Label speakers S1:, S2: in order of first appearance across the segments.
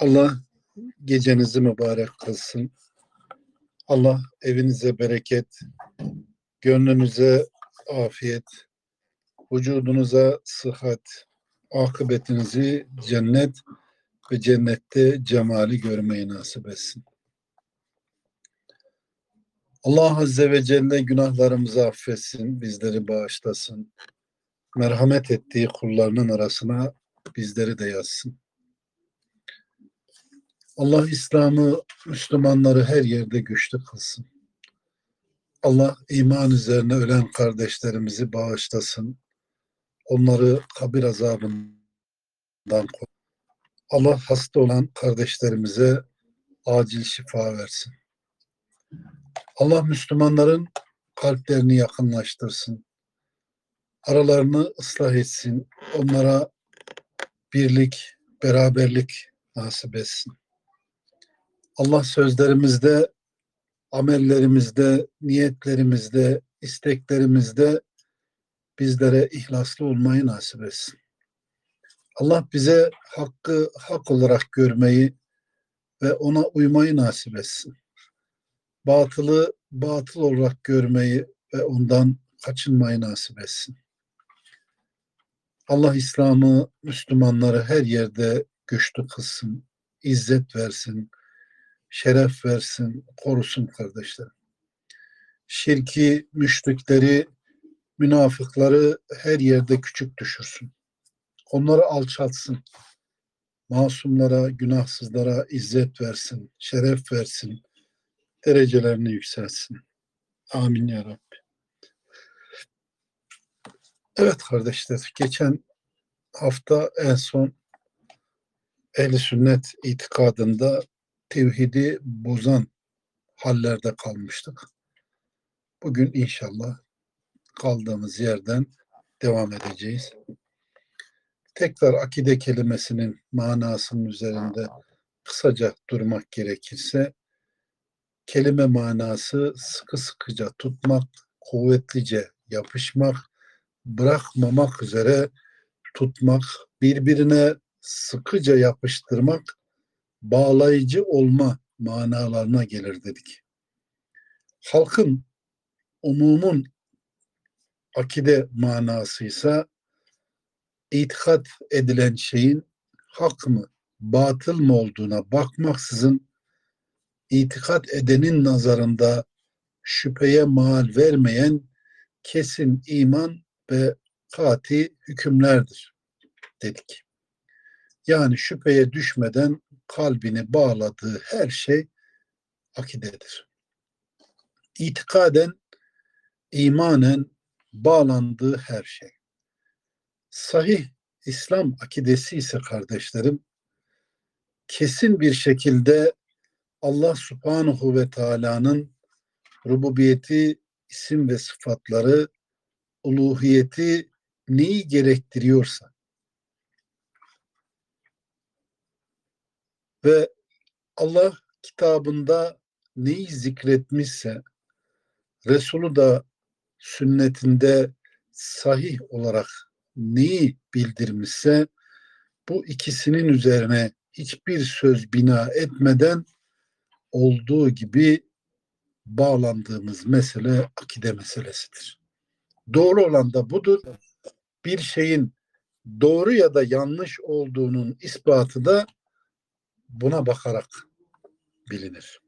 S1: Allah gecenizi mübarek kılsın. Allah evinize bereket, gönlünüze afiyet, vücudunuza sıhhat, akıbetinizi cennet ve cennette cemali görmeyi nasip etsin. Allah Azze ve Celle günahlarımızı affetsin, bizleri bağışlasın. Merhamet ettiği kullarının arasına bizleri de yazsın. Allah İslam'ı, Müslümanları her yerde güçlü kılsın. Allah iman üzerine ölen kardeşlerimizi bağışlasın. Onları kabir azabından korusun. Allah hasta olan kardeşlerimize acil şifa versin. Allah Müslümanların kalplerini yakınlaştırsın. Aralarını ıslah etsin. Onlara birlik, beraberlik nasip etsin. Allah sözlerimizde, amellerimizde, niyetlerimizde, isteklerimizde bizlere ihlaslı olmayı nasip etsin. Allah bize hakkı hak olarak görmeyi ve ona uymayı nasip etsin. Batılı batıl olarak görmeyi ve ondan kaçınmayı nasip etsin. Allah İslam'ı, Müslümanları her yerde güçlü kılsın, izzet versin, şeref versin, korusun kardeşlerim. Şirki, müşrikleri, münafıkları her yerde küçük düşürsün. Onları alçaltsın. Masumlara, günahsızlara izzet versin, şeref versin, derecelerini yükselsin. Amin ya Rabbi. Evet kardeşler, geçen hafta en son ehli sünnet itikadında tevhidi bozan hallerde kalmıştık. Bugün inşallah kaldığımız yerden devam edeceğiz. Tekrar akide kelimesinin manasının üzerinde kısaca durmak gerekirse kelime manası sıkı sıkıca tutmak, kuvvetlice yapışmak, bırakmamak üzere tutmak, birbirine sıkıca yapıştırmak, bağlayıcı olma manalarına gelir dedik. Halkın, umumun akide manasıysa itikat edilen şeyin hak mı, batıl mı olduğuna bakmaksızın itikat edenin nazarında şüpheye mal vermeyen kesin iman ve kati hükümlerdir dedik. Yani şüpheye düşmeden kalbini bağladığı her şey akidedir. İtikaden, imanen bağlandığı her şey. Sahih İslam akidesi ise kardeşlerim, kesin bir şekilde Allah subhanahu ve teala'nın rububiyeti, isim ve sıfatları, uluhiyeti neyi gerektiriyorsa ve Allah kitabında neyi zikretmişse Resulü da sünnetinde sahih olarak neyi bildirmişse bu ikisinin üzerine hiçbir söz bina etmeden olduğu gibi bağlandığımız mesele akide meselesidir. Doğru olan da budur. Bir şeyin doğru ya da yanlış olduğunun ispatı da buna bakarak bilinir.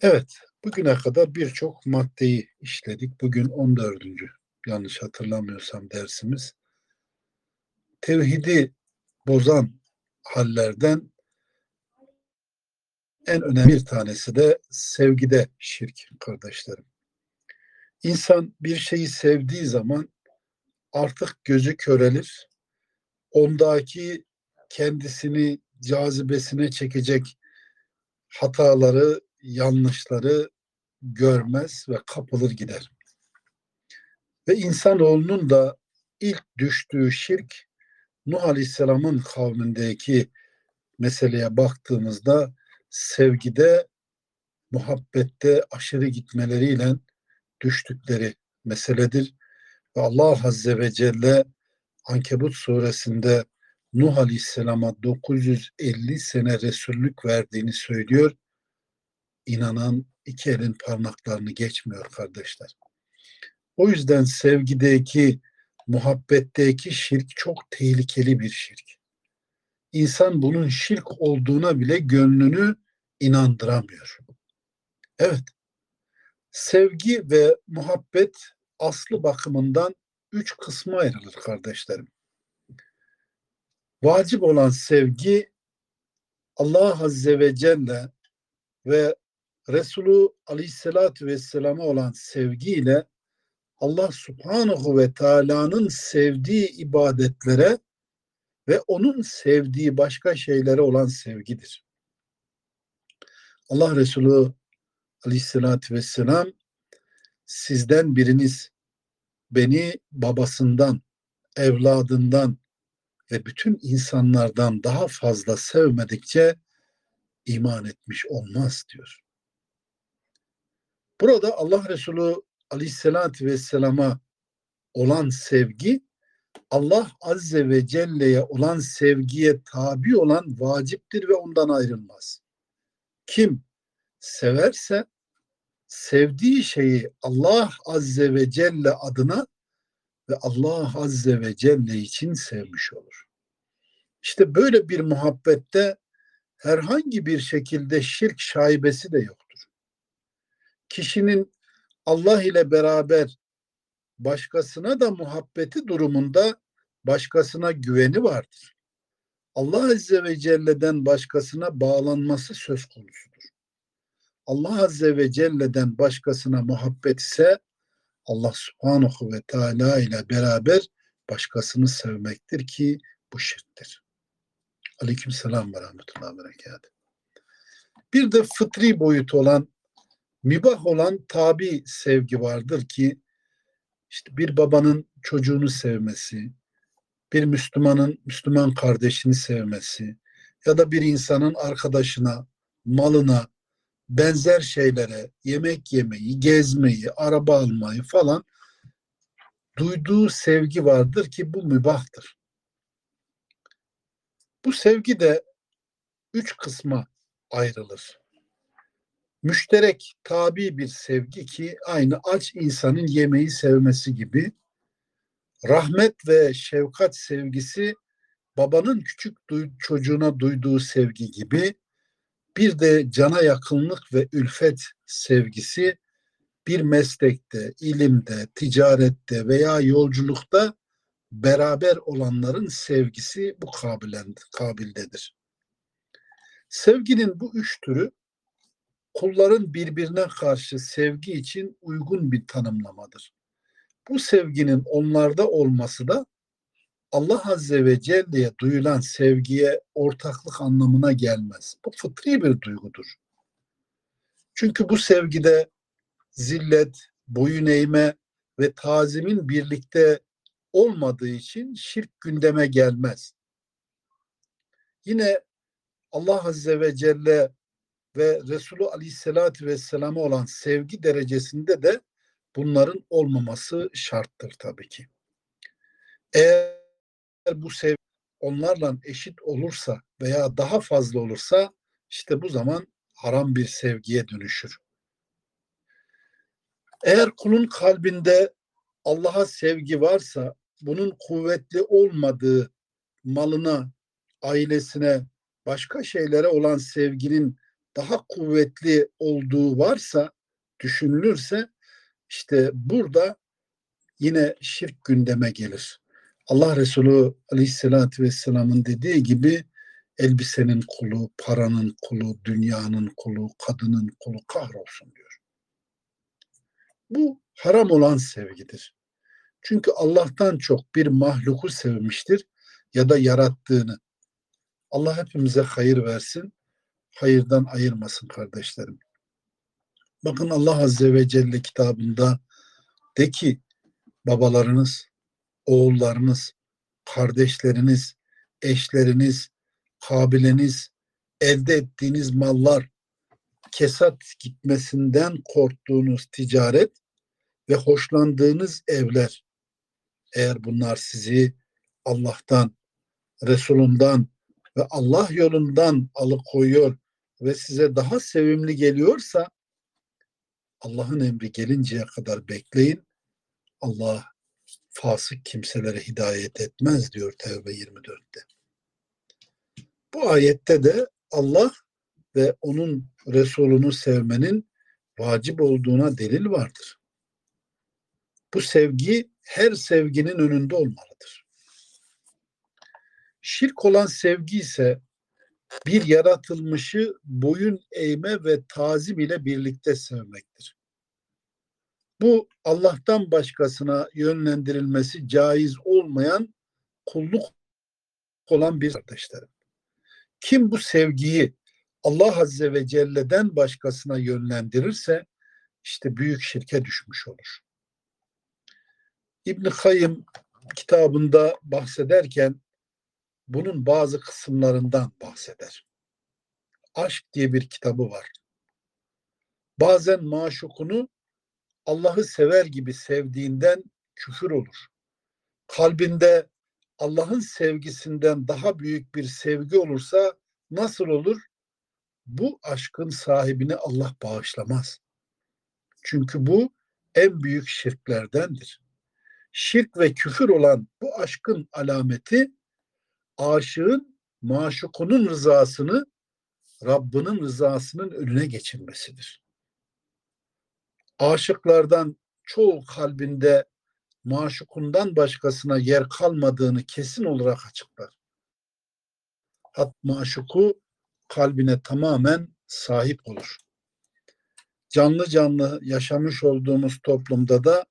S1: Evet, bugüne kadar birçok maddeyi işledik. Bugün 14. yanlış hatırlamıyorsam dersimiz. Tevhidi bozan hallerden en önemli bir tanesi de sevgide şirk kardeşlerim. İnsan bir şeyi sevdiği zaman artık gözü körelir. Ondaki kendisini cazibesine çekecek hataları, yanlışları görmez ve kapılır gider. Ve insanoğlunun da ilk düştüğü şirk Nuh Aleyhisselam'ın kavmindeki meseleye baktığımızda sevgide, muhabbette aşırı gitmeleriyle düştükleri meseledir. Ve Allah Azze ve Celle Ankebut suresinde Nuh Aleyhisselam'a 950 sene Resullük verdiğini söylüyor. İnanan iki elin parmaklarını geçmiyor kardeşler. O yüzden sevgideki, muhabbetteki şirk çok tehlikeli bir şirk. İnsan bunun şirk olduğuna bile gönlünü inandıramıyor. Evet, sevgi ve muhabbet aslı bakımından üç kısma ayrılır kardeşlerim. Vacip olan sevgi Allah Azze ve Celle ve Resulü Aleyhisselatü Vesselam'a olan sevgiyle Allah Subhanahu ve Teala'nın sevdiği ibadetlere ve onun sevdiği başka şeylere olan sevgidir. Allah Resulü Aleyhisselatü Vesselam sizden biriniz beni babasından, evladından ve bütün insanlardan daha fazla sevmedikçe iman etmiş olmaz diyor. Burada Allah Resulü Aleyhisselatü Vesselam'a olan sevgi Allah Azze ve Celle'ye olan sevgiye tabi olan vaciptir ve ondan ayrılmaz. Kim severse sevdiği şeyi Allah Azze ve Celle adına ve Allah Azze ve Celle için sevmiş olur. İşte böyle bir muhabbette herhangi bir şekilde şirk şaibesi de yoktur. Kişinin Allah ile beraber başkasına da muhabbeti durumunda başkasına güveni vardır. Allah Azze ve Celle'den başkasına bağlanması söz konusudur. Allah Azze ve Celle'den başkasına muhabbet ise Allah Subhanahu ve Teala ile beraber başkasını sevmektir ki bu şirktir. Aleyküm selam ve rahmetullahi ve. Bir de fıtri boyut olan, mibah olan tabi sevgi vardır ki işte bir babanın çocuğunu sevmesi, bir Müslümanın Müslüman kardeşini sevmesi ya da bir insanın arkadaşına, malına, benzer şeylere, yemek yemeyi, gezmeyi, araba almayı falan duyduğu sevgi vardır ki bu mübahtır. Bu sevgi de üç kısma ayrılır. Müşterek tabi bir sevgi ki aynı aç insanın yemeği sevmesi gibi rahmet ve şefkat sevgisi babanın küçük çocuğuna duyduğu sevgi gibi bir de cana yakınlık ve ülfet sevgisi bir meslekte, ilimde, ticarette veya yolculukta beraber olanların sevgisi bu kabildedir. Sevginin bu üç türü kulların birbirine karşı sevgi için uygun bir tanımlamadır. Bu sevginin onlarda olması da Allah Azze ve Celle'ye duyulan sevgiye ortaklık anlamına gelmez. Bu fıtri bir duygudur. Çünkü bu sevgide zillet, boyun eğme ve tazimin birlikte olmadığı için şirk gündeme gelmez. Yine Allah Azze ve Celle ve Resulü Aleyhisselatü Vesselam'a olan sevgi derecesinde de bunların olmaması şarttır tabii ki. Eğer bu sevgi onlarla eşit olursa veya daha fazla olursa işte bu zaman haram bir sevgiye dönüşür. Eğer kulun kalbinde Allah'a sevgi varsa bunun kuvvetli olmadığı malına, ailesine, başka şeylere olan sevginin daha kuvvetli olduğu varsa düşünülürse işte burada yine şirk gündeme gelir. Allah Resulü Aleyhisselatü Vesselam'ın dediği gibi elbisenin kulu, paranın kulu, dünyanın kulu, kadının kulu kahrolsun diyor. Bu haram olan sevgidir. Çünkü Allah'tan çok bir mahluku sevmiştir ya da yarattığını. Allah hepimize hayır versin, hayırdan ayırmasın kardeşlerim. Bakın Allah Azze ve Celle kitabında de ki babalarınız, oğullarınız, kardeşleriniz, eşleriniz, kabileniz, elde ettiğiniz mallar, kesat gitmesinden korktuğunuz ticaret ve hoşlandığınız evler, eğer bunlar sizi Allah'tan, Resulundan ve Allah yolundan alıkoyuyor ve size daha sevimli geliyorsa Allah'ın emri gelinceye kadar bekleyin. Allah fasık kimselere hidayet etmez diyor Tevbe 24'te. Bu ayette de Allah ve onun Resulünü sevmenin vacip olduğuna delil vardır. Bu sevgi her sevginin önünde olmalıdır. Şirk olan sevgi ise bir yaratılmışı boyun eğme ve tazim ile birlikte sevmektir. Bu Allah'tan başkasına yönlendirilmesi caiz olmayan kulluk olan bir kardeşlerim. Kim bu sevgiyi Allah Azze ve Celle'den başkasına yönlendirirse işte büyük şirke düşmüş olur. İbn Kayyım kitabında bahsederken bunun bazı kısımlarından bahseder. Aşk diye bir kitabı var. Bazen maşukunu Allah'ı sever gibi sevdiğinden küfür olur. Kalbinde Allah'ın sevgisinden daha büyük bir sevgi olursa nasıl olur? Bu aşkın sahibini Allah bağışlamaz. Çünkü bu en büyük şirklerdendir. Şirk ve küfür olan bu aşkın alameti aşığın maşukunun rızasını Rabbinin rızasının önüne geçirmesidir. Aşıklardan çoğu kalbinde maşukundan başkasına yer kalmadığını kesin olarak açıklar. Hat maşuku kalbine tamamen sahip olur. Canlı canlı yaşamış olduğumuz toplumda da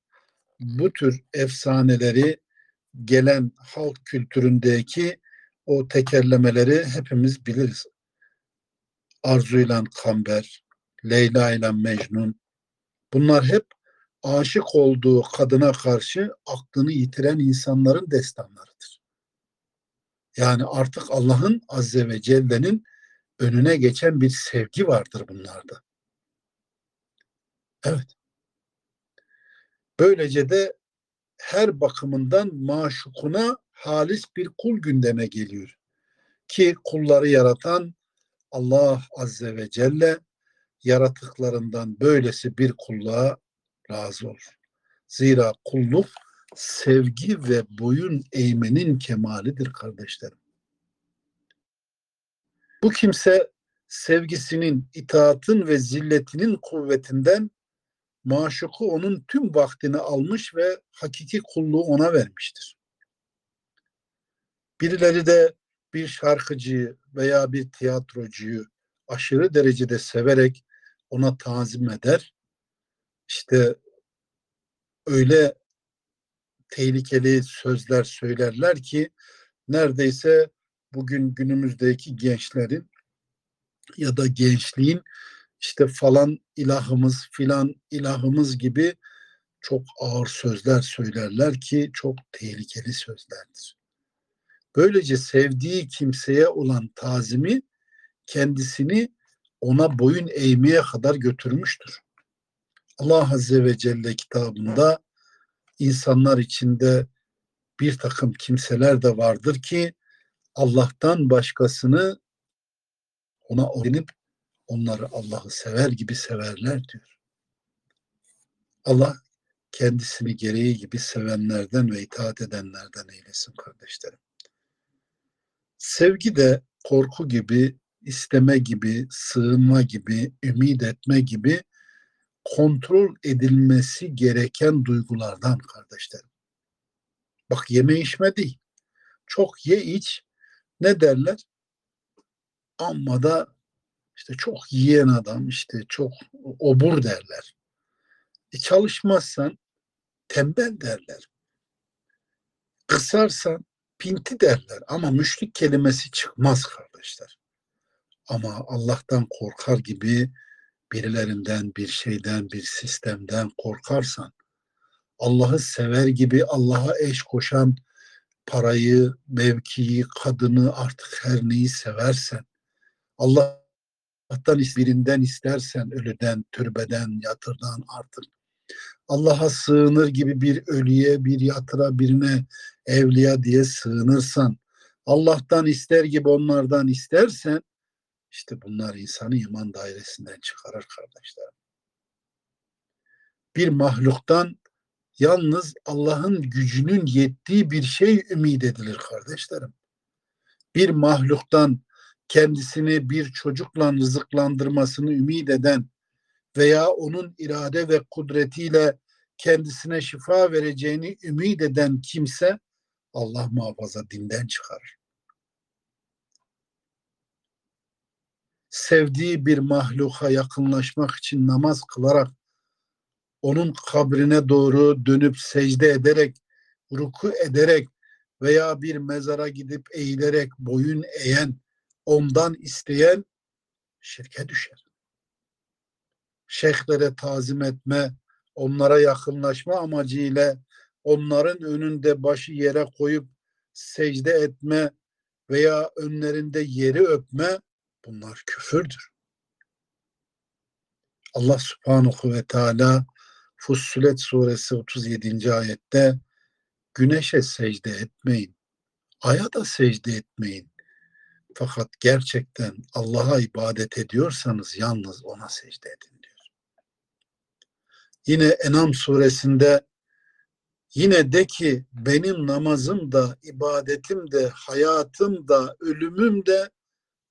S1: bu tür efsaneleri gelen halk kültüründeki o tekerlemeleri hepimiz biliriz. Arzu ile Kamber, Leyla ile Mecnun bunlar hep aşık olduğu kadına karşı aklını yitiren insanların destanlarıdır. Yani artık Allah'ın Azze ve Celle'nin önüne geçen bir sevgi vardır bunlarda. Evet. Böylece de her bakımından maşukuna halis bir kul gündeme geliyor. Ki kulları yaratan Allah Azze ve Celle yaratıklarından böylesi bir kulluğa razı olur. Zira kulluk sevgi ve boyun eğmenin kemalidir kardeşlerim. Bu kimse sevgisinin, itaatın ve zilletinin kuvvetinden maşuku onun tüm vaktini almış ve hakiki kulluğu ona vermiştir. Birileri de bir şarkıcıyı veya bir tiyatrocuyu aşırı derecede severek ona tazim eder. İşte öyle tehlikeli sözler söylerler ki neredeyse bugün günümüzdeki gençlerin ya da gençliğin işte falan ilahımız filan ilahımız gibi çok ağır sözler söylerler ki çok tehlikeli sözlerdir. Böylece sevdiği kimseye olan tazimi kendisini ona boyun eğmeye kadar götürmüştür. Allah Azze ve Celle kitabında insanlar içinde bir takım kimseler de vardır ki Allah'tan başkasını ona oynayıp onları Allah'ı sever gibi severler diyor. Allah kendisini gereği gibi sevenlerden ve itaat edenlerden eylesin kardeşlerim. Sevgi de korku gibi isteme gibi, sığınma gibi, ümit etme gibi kontrol edilmesi gereken duygulardan kardeşlerim. Bak yeme içme değil. Çok ye iç ne derler? Amma da işte çok yiyen adam işte çok obur derler. E çalışmazsan tembel derler. Kısarsan pinti derler ama müşrik kelimesi çıkmaz kardeşler. Ama Allah'tan korkar gibi birilerinden, bir şeyden, bir sistemden korkarsan, Allah'ı sever gibi Allah'a eş koşan parayı, mevkiyi, kadını artık her neyi seversen, Allah'tan birinden istersen, ölüden, türbeden, yatırdan artık Allah'a sığınır gibi bir ölüye, bir yatıra, birine evliya diye sığınırsan, Allah'tan ister gibi onlardan istersen, işte bunlar insanı iman dairesinden çıkarır kardeşler. Bir mahluktan yalnız Allah'ın gücünün yettiği bir şey ümit edilir kardeşlerim. Bir mahluktan kendisini bir çocukla rızıklandırmasını ümit eden veya onun irade ve kudretiyle kendisine şifa vereceğini ümit eden kimse Allah muhafaza dinden çıkarır. Sevdiği bir mahluka yakınlaşmak için namaz kılarak onun kabrine doğru dönüp secde ederek, ruku ederek veya bir mezara gidip eğilerek boyun eğen, ondan isteyen şirke düşer. Şeyhlere tazim etme, onlara yakınlaşma amacıyla onların önünde başı yere koyup secde etme veya önlerinde yeri öpme bunlar küfürdür. Allah subhanahu ve teala Fussilet suresi 37. ayette güneşe secde etmeyin, aya da secde etmeyin. Fakat gerçekten Allah'a ibadet ediyorsanız yalnız ona secde edin diyor. Yine Enam suresinde yine de ki benim namazım da, ibadetim de, hayatım da, ölümüm de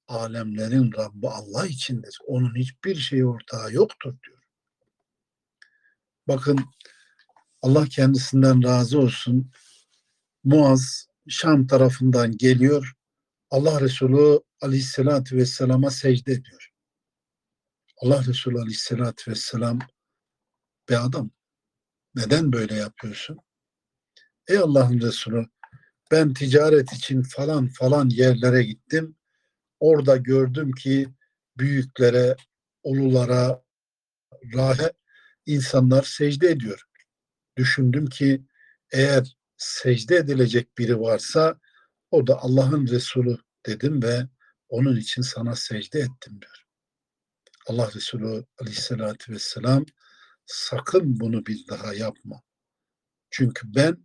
S1: alemlerin Rabbi Allah içindir. Onun hiçbir şey ortağı yoktur diyor. Bakın Allah kendisinden razı olsun. Muaz Şam tarafından geliyor. Allah Resulü aleyhissalatü vesselama secde ediyor. Allah Resulü aleyhissalatü vesselam be adam neden böyle yapıyorsun? Ey Allah'ın Resulü ben ticaret için falan falan yerlere gittim. Orada gördüm ki büyüklere, ululara, rahe insanlar secde ediyor. Düşündüm ki eğer secde edilecek biri varsa o da Allah'ın Resulü dedim ve onun için sana secde ettim diyor. Allah Resulü aleyhissalatü vesselam sakın bunu bir daha yapma. Çünkü ben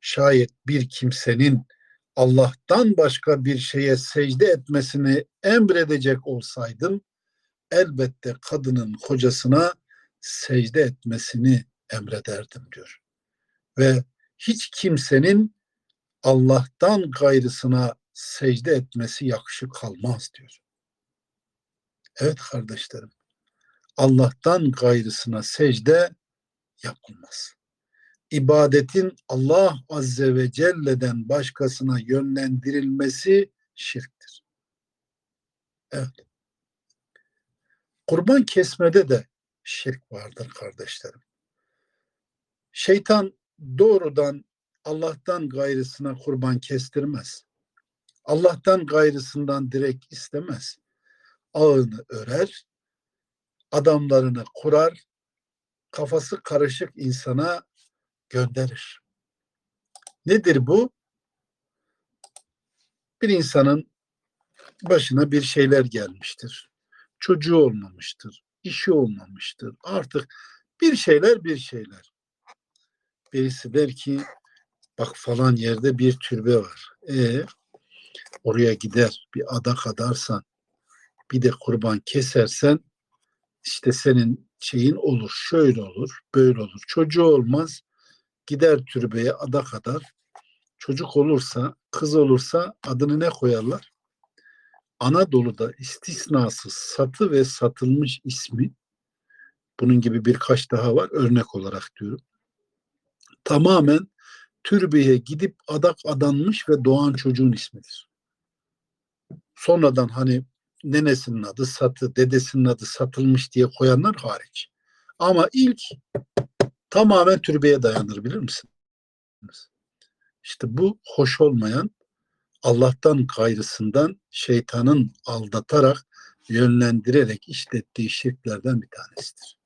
S1: şayet bir kimsenin Allah'tan başka bir şeye secde etmesini emredecek olsaydım elbette kadının kocasına secde etmesini emrederdim diyor. Ve hiç kimsenin Allah'tan gayrısına secde etmesi yakışık kalmaz diyor. Evet kardeşlerim. Allah'tan gayrısına secde yapılmaz. İbadetin Allah Azze ve Celle'den başkasına yönlendirilmesi şirktir. Evet. Kurban kesmede de şirk vardır kardeşlerim. Şeytan doğrudan Allah'tan gayrısına kurban kestirmez. Allah'tan gayrısından direkt istemez. Ağını örer, adamlarını kurar, kafası karışık insana gönderir. Nedir bu? Bir insanın başına bir şeyler gelmiştir. Çocuğu olmamıştır işi olmamıştır. Artık bir şeyler bir şeyler. Birisi der ki bak falan yerde bir türbe var. E oraya gider bir adak adarsan bir de kurban kesersen işte senin şeyin olur. Şöyle olur, böyle olur. Çocuğu olmaz. Gider türbeye adak adar. Çocuk olursa, kız olursa adını ne koyarlar? Anadolu'da istisnasız satı ve satılmış ismi bunun gibi birkaç daha var örnek olarak diyorum. Tamamen türbeye gidip adak adanmış ve doğan çocuğun ismidir. Sonradan hani nenesinin adı satı, dedesinin adı satılmış diye koyanlar hariç. Ama ilk tamamen türbeye dayanır bilir misiniz? İşte bu hoş olmayan Allah'tan gayrısından şeytanın aldatarak yönlendirerek işlettiği şirklerden bir tanesidir.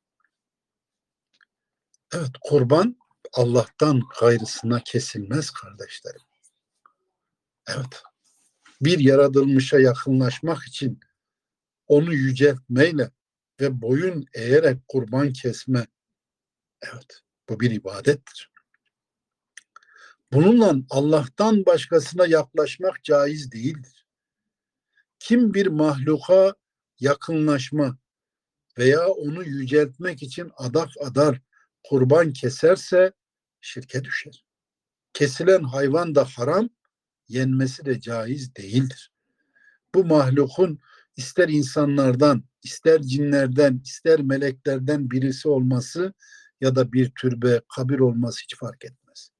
S1: Evet kurban Allah'tan gayrısına kesilmez kardeşlerim. Evet. Bir yaratılmışa yakınlaşmak için onu yüceltmeyle ve boyun eğerek kurban kesme evet bu bir ibadettir. Bununla Allah'tan başkasına yaklaşmak caiz değildir. Kim bir mahluka yakınlaşma veya onu yüceltmek için adak adar kurban keserse şirke düşer. Kesilen hayvan da haram, yenmesi de caiz değildir. Bu mahlukun ister insanlardan, ister cinlerden, ister meleklerden birisi olması ya da bir türbe, kabir olması hiç fark etmez.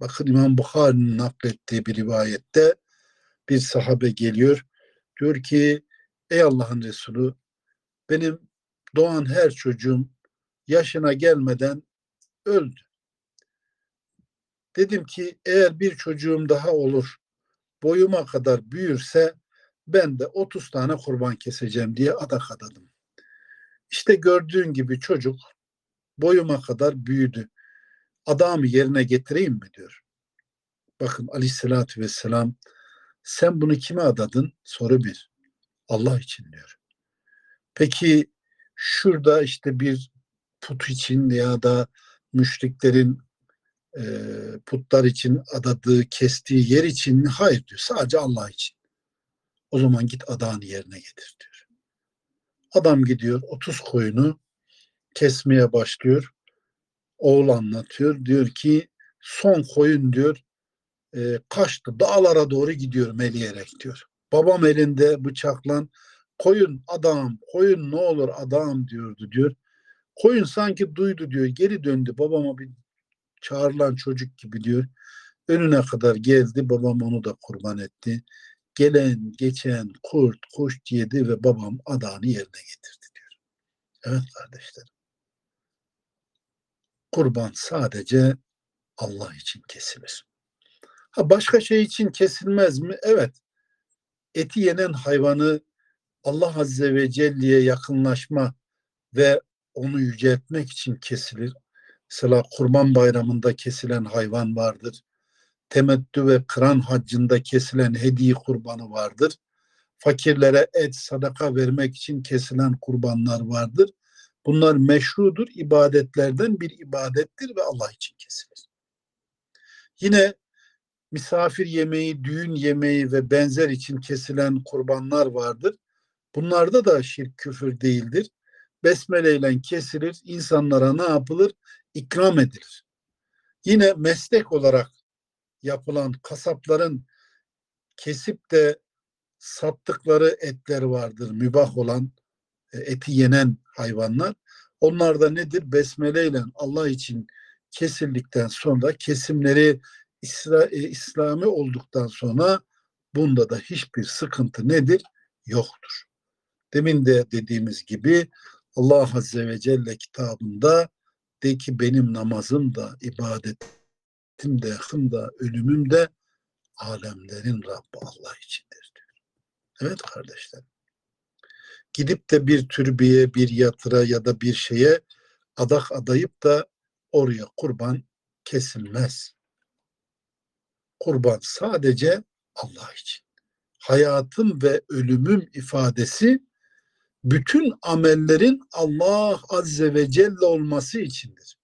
S1: Bakın İmam Bukhari'nin naklettiği bir rivayette bir sahabe geliyor. Diyor ki ey Allah'ın Resulü benim doğan her çocuğum yaşına gelmeden öldü. Dedim ki eğer bir çocuğum daha olur boyuma kadar büyürse ben de 30 tane kurban keseceğim diye adak adadım. İşte gördüğün gibi çocuk boyuma kadar büyüdü. Adamı yerine getireyim mi diyor. Bakın aleyhissalatü vesselam sen bunu kime adadın? Soru bir. Allah için diyor. Peki şurada işte bir put için ya da müşriklerin e, putlar için adadığı, kestiği yer için mi? Hayır diyor. Sadece Allah için. O zaman git adağını yerine getir diyor. Adam gidiyor 30 koyunu kesmeye başlıyor. Oğul anlatıyor. Diyor ki son koyun diyor e, kaçtı. Dağlara doğru gidiyor meleyerek diyor. Babam elinde bıçakla koyun adam, koyun ne olur adam diyordu diyor. Koyun sanki duydu diyor. Geri döndü babama bir çağrılan çocuk gibi diyor. Önüne kadar geldi. Babam onu da kurban etti. Gelen geçen kurt kuş yedi ve babam adağını yerine getirdi diyor. Evet kardeşlerim. Kurban sadece Allah için kesilir. Ha başka şey için kesilmez mi? Evet. Eti yenen hayvanı Allah Azze ve Celle'ye yakınlaşma ve onu yüceltmek için kesilir. Mesela Kurban Bayramı'nda kesilen hayvan vardır. Temettü ve kıran haccında kesilen hediye kurbanı vardır. Fakirlere et, sadaka vermek için kesilen kurbanlar vardır. Bunlar meşrudur, ibadetlerden bir ibadettir ve Allah için kesilir. Yine misafir yemeği, düğün yemeği ve benzer için kesilen kurbanlar vardır. Bunlarda da şirk küfür değildir. Besmele ile kesilir, insanlara ne yapılır? İkram edilir. Yine meslek olarak yapılan kasapların kesip de sattıkları etler vardır, mübah olan eti yenen hayvanlar. Onlar da nedir? Besmele ile Allah için kesildikten sonra kesimleri İsra, e, İslami olduktan sonra bunda da hiçbir sıkıntı nedir? Yoktur. Demin de dediğimiz gibi Allah Azze ve Celle kitabında de ki benim namazım da, ibadetim de, hım da, ölümüm de alemlerin Rabbi Allah içindir diyor. Evet kardeşler. Gidip de bir türbeye, bir yatıra ya da bir şeye adak adayıp da oraya kurban kesilmez. Kurban sadece Allah için. Hayatım ve ölümüm ifadesi bütün amellerin Allah Azze ve Celle olması içindir.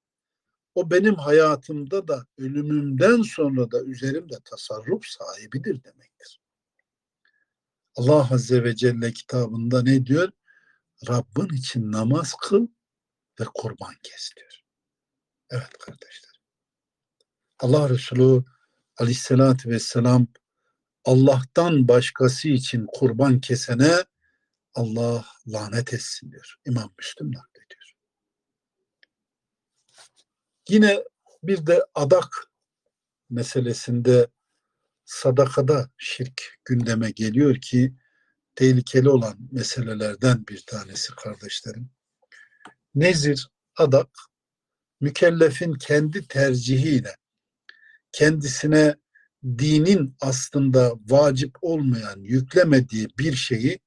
S1: O benim hayatımda da ölümümden sonra da üzerimde tasarruf sahibidir demektir. Allah Azze ve Celle kitabında ne diyor? Rabbin için namaz kıl ve kurban kes diyor. Evet kardeşler. Allah Resulü aleyhissalatü vesselam Allah'tan başkası için kurban kesene Allah lanet etsin diyor. İmam Müslüm naklediyor. Yine bir de adak meselesinde sadakada şirk gündeme geliyor ki tehlikeli olan meselelerden bir tanesi kardeşlerim. Nezir, adak mükellefin kendi tercihiyle kendisine dinin aslında vacip olmayan, yüklemediği bir şeyi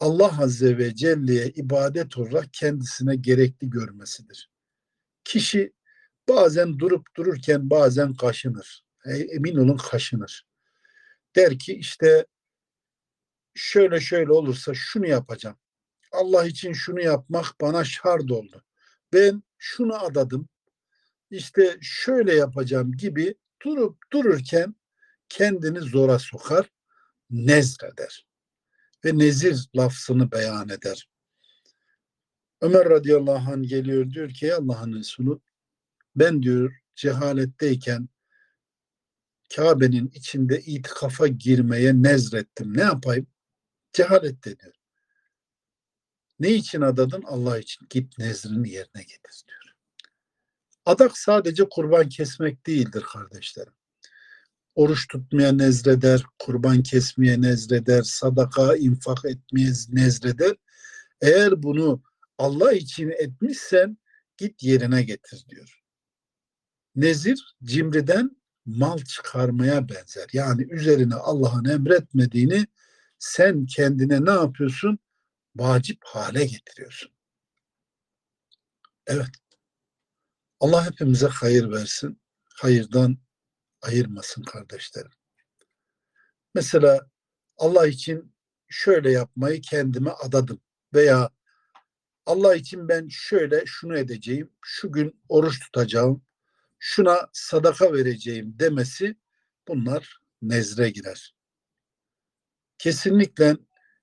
S1: Allah Azze ve Celle'ye ibadet olarak kendisine gerekli görmesidir. Kişi bazen durup dururken bazen kaşınır. Emin olun kaşınır. Der ki işte şöyle şöyle olursa şunu yapacağım. Allah için şunu yapmak bana şart oldu. Ben şunu adadım. İşte şöyle yapacağım gibi durup dururken kendini zora sokar, nezreder ve nezir lafzını beyan eder. Ömer radıyallahu anh geliyor diyor ki Allah'ın Resulü ben diyor cehaletteyken Kabe'nin içinde itikafa girmeye nezrettim. Ne yapayım? Cehalette diyor. Ne için adadın? Allah için. Git nezrini yerine getir diyor. Adak sadece kurban kesmek değildir kardeşlerim. Oruç tutmaya nezreder, kurban kesmeye nezreder, sadaka infak etmeye nezreder. Eğer bunu Allah için etmişsen git yerine getir diyor. Nezir cimriden mal çıkarmaya benzer. Yani üzerine Allah'ın emretmediğini sen kendine ne yapıyorsun? Vacip hale getiriyorsun. Evet. Allah hepimize hayır versin. Hayırdan ayırmasın kardeşlerim. Mesela Allah için şöyle yapmayı kendime adadım veya Allah için ben şöyle şunu edeceğim, şu gün oruç tutacağım, şuna sadaka vereceğim demesi bunlar nezre girer. Kesinlikle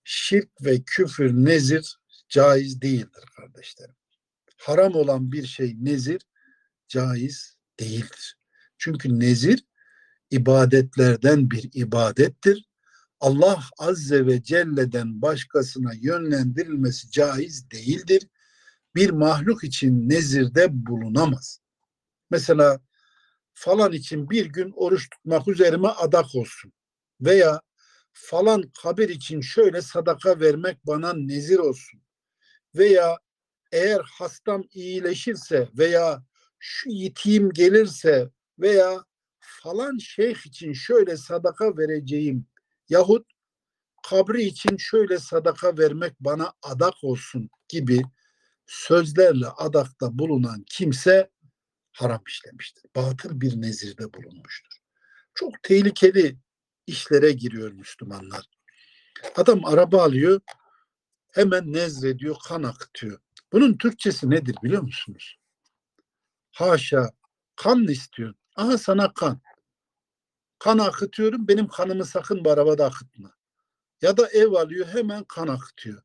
S1: şirk ve küfür nezir caiz değildir kardeşlerim. Haram olan bir şey nezir caiz değildir. Çünkü nezir ibadetlerden bir ibadettir. Allah Azze ve Celle'den başkasına yönlendirilmesi caiz değildir. Bir mahluk için nezirde bulunamaz. Mesela falan için bir gün oruç tutmak üzerime adak olsun. Veya falan kabir için şöyle sadaka vermek bana nezir olsun. Veya eğer hastam iyileşirse veya şu yitiğim gelirse veya falan şeyh için şöyle sadaka vereceğim yahut kabri için şöyle sadaka vermek bana adak olsun gibi sözlerle adakta bulunan kimse haram işlemiştir. Batıl bir nezirde bulunmuştur. Çok tehlikeli işlere giriyor Müslümanlar. Adam araba alıyor, hemen nezrediyor, kan akıtıyor. Bunun Türkçesi nedir biliyor musunuz? Haşa, kan mı istiyorsun? Aha sana kan. Kan akıtıyorum, benim kanımı sakın bu arabada akıtma. Ya da ev alıyor, hemen kan akıtıyor.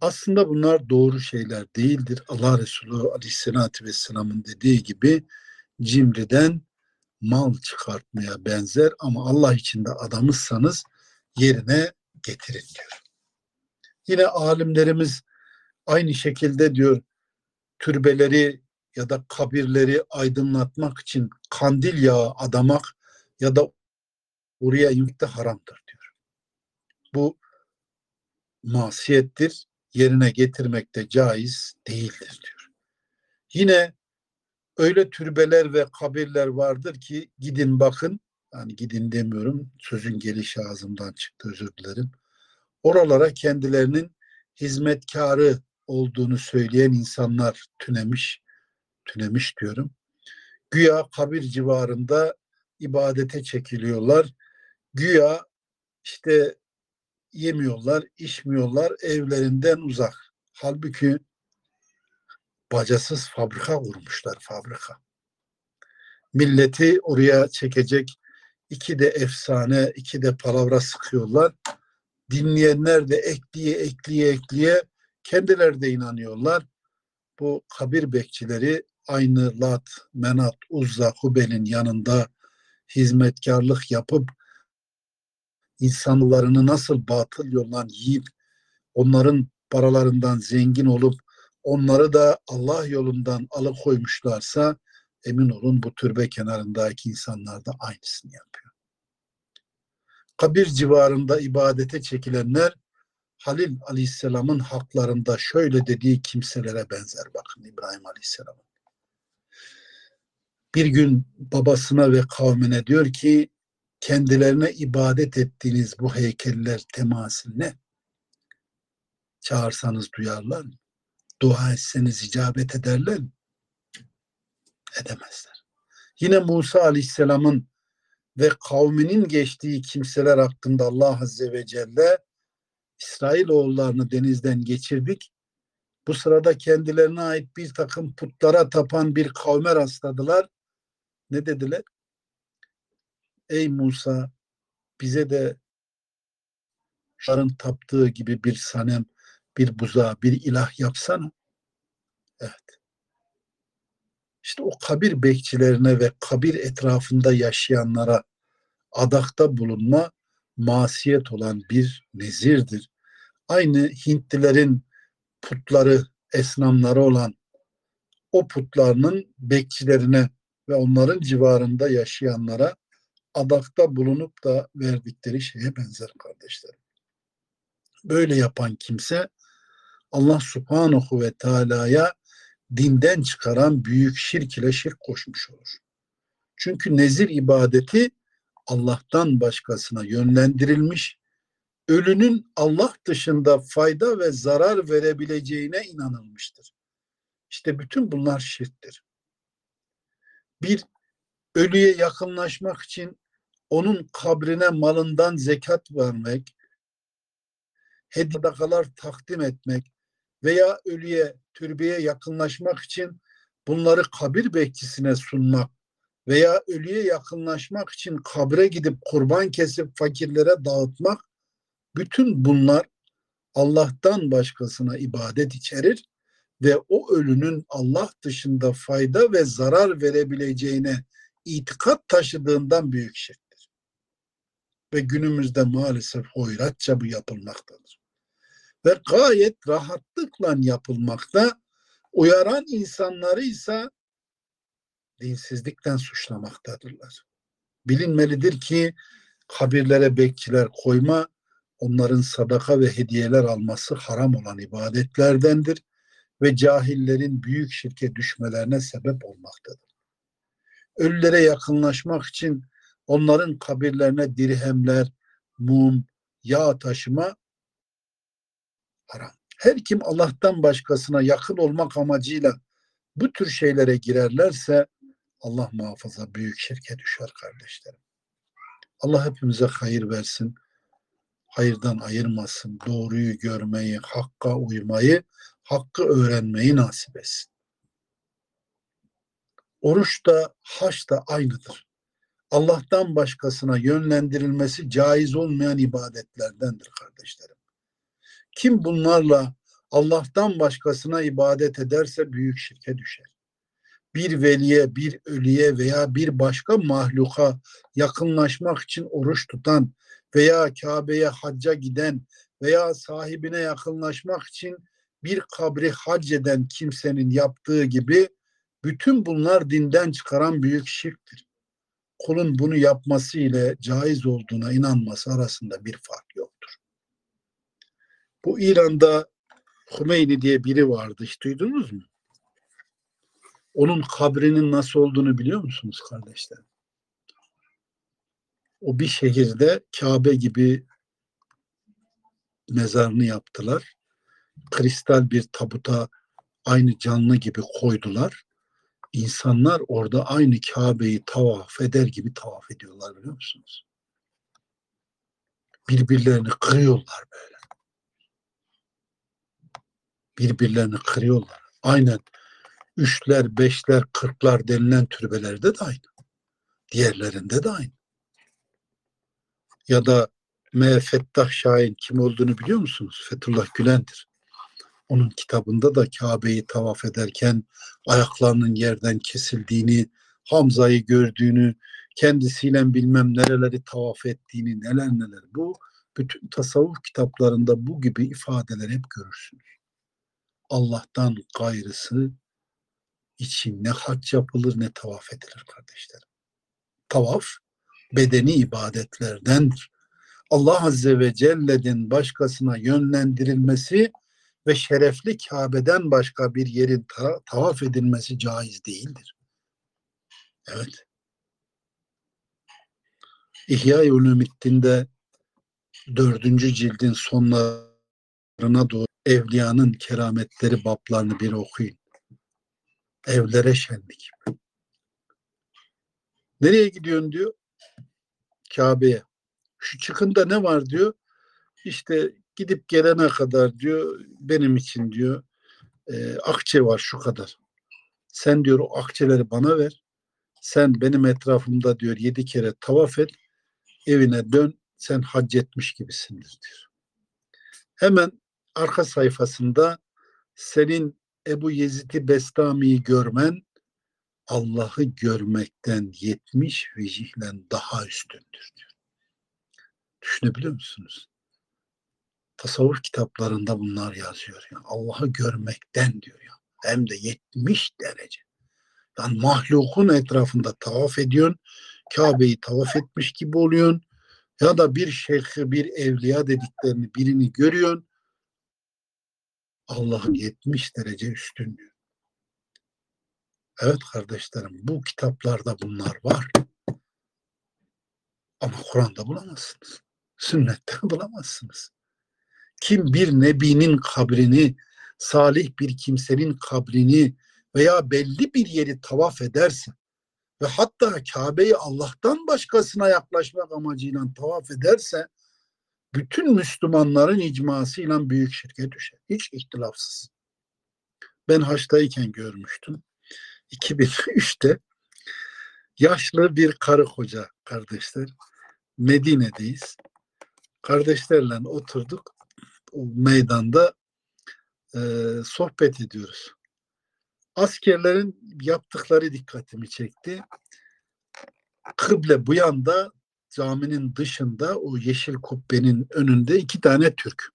S1: Aslında bunlar doğru şeyler değildir. Allah Resulü Aleyhisselatü Vesselam'ın dediği gibi cimriden mal çıkartmaya benzer ama Allah içinde adamızsanız yerine getirin diyor. Yine alimlerimiz aynı şekilde diyor türbeleri ya da kabirleri aydınlatmak için kandil yağı adamak ya da oraya inmek haramdır diyor. Bu masiyettir yerine getirmek de caiz değildir diyor. Yine öyle türbeler ve kabirler vardır ki gidin bakın yani gidin demiyorum sözün gelişi ağzımdan çıktı özür dilerim. Oralara kendilerinin hizmetkarı olduğunu söyleyen insanlar tünemiş, tünemiş diyorum. Güya kabir civarında ibadete çekiliyorlar. Güya işte yemiyorlar, içmiyorlar, evlerinden uzak. Halbuki bacasız fabrika kurmuşlar, fabrika. Milleti oraya çekecek iki de efsane, iki de palavra sıkıyorlar. Dinleyenler de ekliye ekliye ekliye kendileri de inanıyorlar. Bu kabir bekçileri aynı Lat, Menat, Uzza, Hubel'in yanında hizmetkarlık yapıp insanlarını nasıl batıl yoldan yiyip onların paralarından zengin olup onları da Allah yolundan alıkoymuşlarsa emin olun bu türbe kenarındaki insanlar da aynısını yapıyor. Kabir civarında ibadete çekilenler Halil Aleyhisselam'ın haklarında şöyle dediği kimselere benzer bakın İbrahim Aleyhisselam'ın. Bir gün babasına ve kavmine diyor ki kendilerine ibadet ettiğiniz bu heykeller temasil ne? Çağırsanız duyarlar mı? Dua etseniz icabet ederler mi? Edemezler. Yine Musa Aleyhisselam'ın ve kavminin geçtiği kimseler hakkında Allah Azze ve Celle İsrailoğullarını denizden geçirdik. Bu sırada kendilerine ait bir takım putlara tapan bir kavme rastladılar. Ne dediler? Ey Musa bize de şarın taptığı gibi bir sanem, bir buza, bir ilah yapsana. Evet. İşte o kabir bekçilerine ve kabir etrafında yaşayanlara adakta bulunma masiyet olan bir nezirdir. Aynı Hintlilerin putları, esnamları olan o putlarının bekçilerine ve onların civarında yaşayanlara adakta bulunup da verdikleri şeye benzer kardeşlerim. Böyle yapan kimse Allah subhanahu ve teala'ya dinden çıkaran büyük şirk ile şirk koşmuş olur. Çünkü nezir ibadeti Allah'tan başkasına yönlendirilmiş, ölünün Allah dışında fayda ve zarar verebileceğine inanılmıştır. İşte bütün bunlar şirktir. Bir ölüye yakınlaşmak için onun kabrine malından zekat vermek, hediye takdim etmek veya ölüye, türbeye yakınlaşmak için bunları kabir bekçisine sunmak veya ölüye yakınlaşmak için kabre gidip kurban kesip fakirlere dağıtmak bütün bunlar Allah'tan başkasına ibadet içerir ve o ölünün Allah dışında fayda ve zarar verebileceğine itikat taşıdığından büyük şirktir. Ve günümüzde maalesef hoyratça bu yapılmaktadır. Ve gayet rahatlıkla yapılmakta, uyaran insanları ise dinsizlikten suçlamaktadırlar. Bilinmelidir ki kabirlere bekçiler koyma, onların sadaka ve hediyeler alması haram olan ibadetlerdendir ve cahillerin büyük şirke düşmelerine sebep olmaktadır. Ölülere yakınlaşmak için onların kabirlerine dirhemler, mum, yağ taşıma haram. Her kim Allah'tan başkasına yakın olmak amacıyla bu tür şeylere girerlerse Allah muhafaza büyük şirke düşer kardeşlerim. Allah hepimize hayır versin. Hayırdan ayırmasın. Doğruyu görmeyi, hakka uymayı, hakkı öğrenmeyi nasip etsin. Oruç da haç da aynıdır. Allah'tan başkasına yönlendirilmesi caiz olmayan ibadetlerdendir kardeşlerim. Kim bunlarla Allah'tan başkasına ibadet ederse büyük şirke düşer bir veliye, bir ölüye veya bir başka mahluka yakınlaşmak için oruç tutan veya Kabe'ye hacca giden veya sahibine yakınlaşmak için bir kabri hac eden kimsenin yaptığı gibi bütün bunlar dinden çıkaran büyük şirktir. Kulun bunu yapması ile caiz olduğuna inanması arasında bir fark yoktur. Bu İran'da Hümeyni diye biri vardı. Hiç duydunuz mu? Onun kabrinin nasıl olduğunu biliyor musunuz kardeşler? O bir şehirde Kabe gibi mezarını yaptılar. Kristal bir tabuta aynı canlı gibi koydular. İnsanlar orada aynı Kabe'yi tavaf eder gibi tavaf ediyorlar biliyor musunuz? Birbirlerini kırıyorlar böyle. Birbirlerini kırıyorlar. Aynen üçler, beşler, kırklar denilen türbelerde de aynı. Diğerlerinde de aynı. Ya da M. Fettah Şahin kim olduğunu biliyor musunuz? Fethullah Gülen'dir. Onun kitabında da Kabe'yi tavaf ederken ayaklarının yerden kesildiğini, Hamza'yı gördüğünü, kendisiyle bilmem nereleri tavaf ettiğini neler neler. Bu bütün tasavvuf kitaplarında bu gibi ifadeler hep görürsünüz. Allah'tan gayrısı için ne hac yapılır ne tavaf edilir kardeşlerim. Tavaf bedeni ibadetlerdendir. Allah Azze ve Celle'nin başkasına yönlendirilmesi ve şerefli Kabe'den başka bir yerin ta- tavaf edilmesi caiz değildir. Evet. İhya-i Ulumuddin'de dördüncü cildin sonlarına doğru evliyanın kerametleri bablarını bir okuyun. Evlere şenlik. Nereye gidiyorsun diyor. Kabe'ye. Şu çıkında ne var diyor. İşte gidip gelene kadar diyor benim için diyor e, akçe var şu kadar. Sen diyor o akçeleri bana ver. Sen benim etrafımda diyor yedi kere tavaf et. Evine dön. Sen hac etmiş gibisindir diyor. Hemen arka sayfasında senin Ebu Yezid-i Bestami'yi görmen Allah'ı görmekten yetmiş vecihle daha üstündür diyor. Düşünebiliyor musunuz? Tasavvuf kitaplarında bunlar yazıyor. Yani Allah'ı görmekten diyor ya. Hem de 70 derece. Yani mahlukun etrafında tavaf ediyorsun. Kabe'yi tavaf etmiş gibi oluyorsun. Ya da bir şeyhi, bir evliya dediklerini birini görüyorsun. Allah'ın 70 derece üstün diyor. Evet kardeşlerim bu kitaplarda bunlar var. Ama Kur'an'da bulamazsınız. Sünnette bulamazsınız. Kim bir nebinin kabrini, salih bir kimsenin kabrini veya belli bir yeri tavaf ederse ve hatta Kabe'yi Allah'tan başkasına yaklaşmak amacıyla tavaf ederse bütün Müslümanların icmasıyla büyük şirke düşer. Hiç ihtilafsız. Ben haçtayken görmüştüm. 2003'te yaşlı bir karı koca kardeşler Medine'deyiz. Kardeşlerle oturduk. Meydanda e, sohbet ediyoruz. Askerlerin yaptıkları dikkatimi çekti. Kıble bu yanda caminin dışında o yeşil kubbenin önünde iki tane Türk.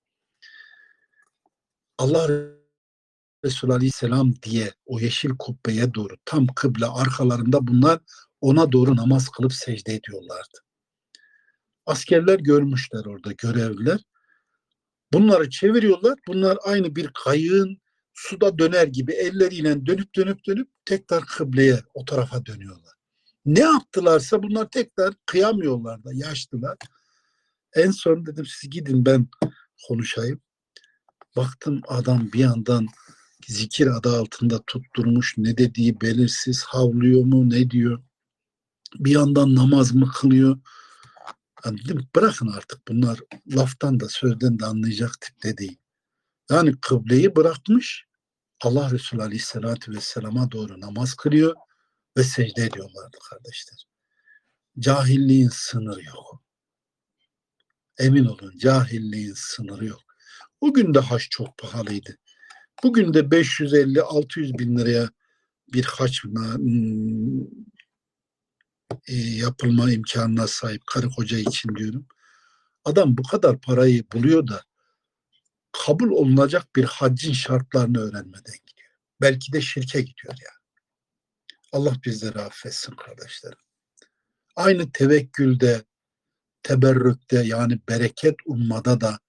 S1: Allah Resulü Aleyhisselam diye o yeşil kubbeye doğru tam kıble arkalarında bunlar ona doğru namaz kılıp secde ediyorlardı. Askerler görmüşler orada görevliler. Bunları çeviriyorlar. Bunlar aynı bir kayığın suda döner gibi elleriyle dönüp dönüp dönüp tekrar kıbleye o tarafa dönüyorlar. Ne yaptılarsa bunlar tekrar kıyamıyorlar da yaşlılar. En son dedim siz gidin ben konuşayım. Baktım adam bir yandan zikir adı altında tutturmuş ne dediği belirsiz havlıyor mu ne diyor. Bir yandan namaz mı kılıyor. Yani bırakın artık bunlar laftan da sözden de anlayacak tipte değil. Yani kıbleyi bırakmış Allah Resulü Aleyhisselatü Vesselam'a doğru namaz kılıyor ve secde ediyorlardı kardeşler. Cahilliğin sınırı yok. Emin olun cahilliğin sınırı yok. O gün de haç çok pahalıydı. Bugün de 550-600 bin liraya bir haç hmm, e, yapılma imkanına sahip karı koca için diyorum. Adam bu kadar parayı buluyor da kabul olunacak bir haccın şartlarını öğrenmeden gidiyor. Belki de şirke gidiyor yani. Allah bizleri affetsin kardeşlerim. Aynı tevekkülde, teberrükte yani bereket ummada da,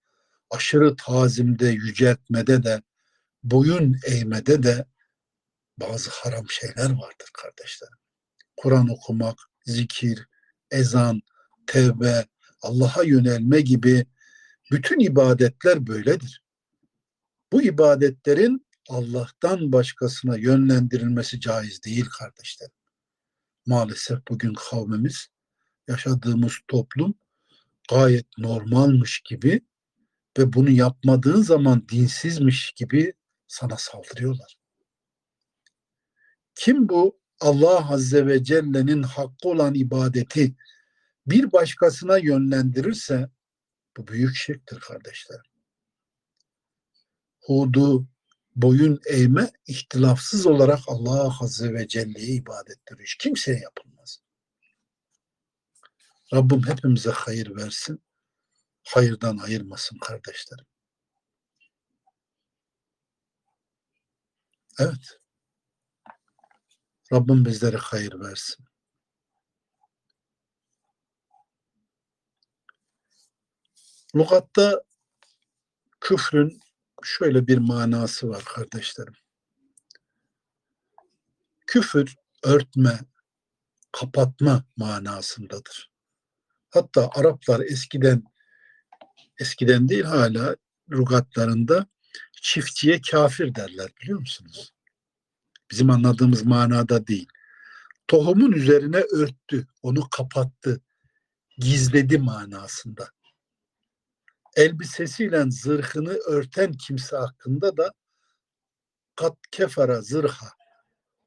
S1: aşırı tazimde, yüceltmede de, boyun eğmede de bazı haram şeyler vardır kardeşlerim. Kur'an okumak, zikir, ezan, tevbe, Allah'a yönelme gibi bütün ibadetler böyledir. Bu ibadetlerin Allah'tan başkasına yönlendirilmesi caiz değil kardeşlerim. Maalesef bugün kavmimiz, yaşadığımız toplum gayet normalmış gibi ve bunu yapmadığın zaman dinsizmiş gibi sana saldırıyorlar. Kim bu Allah Azze ve Celle'nin hakkı olan ibadeti bir başkasına yönlendirirse bu büyük şirktir kardeşler. Hudu, boyun eğme ihtilafsız olarak Allah Azze ve Celle'ye ibadettir. Hiç kimseye yapılmaz. Rabbim hepimize hayır versin. Hayırdan ayırmasın kardeşlerim. Evet. Rabbim bizlere hayır versin. Lugatta küfrün şöyle bir manası var kardeşlerim. Küfür örtme, kapatma manasındadır. Hatta Araplar eskiden eskiden değil hala rugatlarında çiftçiye kafir derler biliyor musunuz? Bizim anladığımız manada değil. Tohumun üzerine örttü, onu kapattı, gizledi manasında. Elbisesiyle zırhını örten kimse hakkında da kat kefara zırha